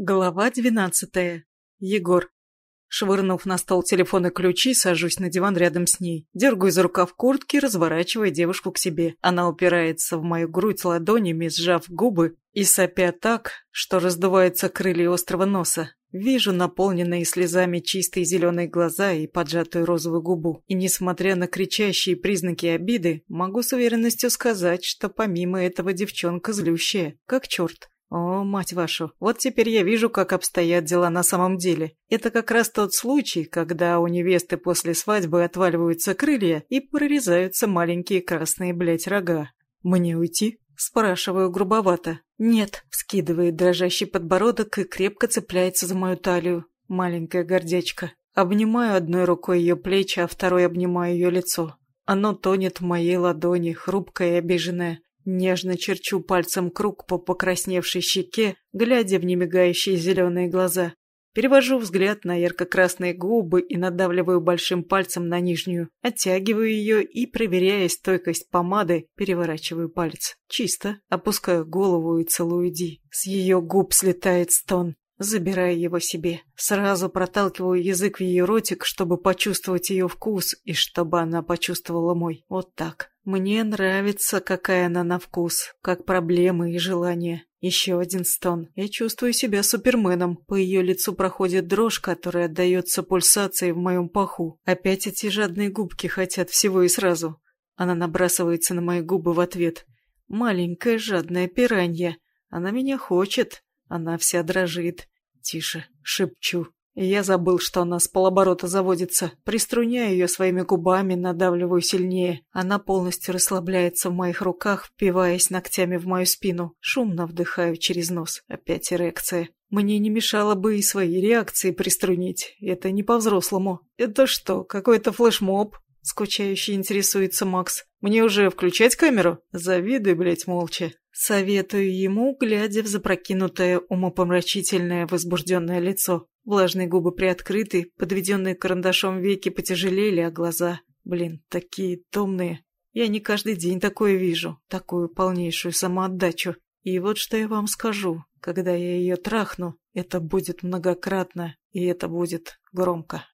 Глава двенадцатая. Егор. Швырнув на стол телефон и ключи, сажусь на диван рядом с ней. Дергаю за рукав куртки, разворачивая девушку к себе. Она упирается в мою грудь ладонями, сжав губы и сопя так, что раздуваются крылья острого носа. Вижу наполненные слезами чистые зеленые глаза и поджатую розовую губу. И несмотря на кричащие признаки обиды, могу с уверенностью сказать, что помимо этого девчонка злющая, как черт. Мать вашу, вот теперь я вижу, как обстоят дела на самом деле. Это как раз тот случай, когда у невесты после свадьбы отваливаются крылья и прорезаются маленькие красные, блядь, рога. Мне уйти? Спрашиваю грубовато. «Нет», — вскидывает дрожащий подбородок и крепко цепляется за мою талию. Маленькая гордячка. Обнимаю одной рукой ее плечи, а второй обнимаю ее лицо. Оно тонет в моей ладони, хрупкое и обиженное. Нежно черчу пальцем круг по покрасневшей щеке, глядя в немигающие зеленые глаза. Перевожу взгляд на ярко-красные губы и надавливаю большим пальцем на нижнюю. Оттягиваю ее и, проверяя стойкость помады, переворачиваю палец. Чисто. Опускаю голову и целую Ди. С ее губ слетает стон. Забираю его себе. Сразу проталкиваю язык в ее ротик, чтобы почувствовать ее вкус и чтобы она почувствовала мой. Вот так. Мне нравится, какая она на вкус, как проблемы и желания. Еще один стон. Я чувствую себя суперменом. По ее лицу проходит дрожь, которая отдается пульсацией в моем паху. Опять эти жадные губки хотят всего и сразу. Она набрасывается на мои губы в ответ. Маленькая жадная пиранья. Она меня хочет. Она вся дрожит. Тише, шепчу. Я забыл, что она с полоборота заводится. Приструняю ее своими губами, надавливаю сильнее. Она полностью расслабляется в моих руках, впиваясь ногтями в мою спину. Шумно вдыхаю через нос. Опять эрекция. Мне не мешало бы и свои реакции приструнить. Это не по-взрослому. Это что, какой-то флешмоб? Скучающе интересуется Макс. Мне уже включать камеру? Завидуй, блять, молча. Советую ему, глядя в запрокинутое, умопомрачительное, возбужденное лицо. Влажные губы приоткрыты, подведенные карандашом веки потяжелели, а глаза, блин, такие томные. Я не каждый день такое вижу, такую полнейшую самоотдачу. И вот что я вам скажу, когда я ее трахну, это будет многократно, и это будет громко.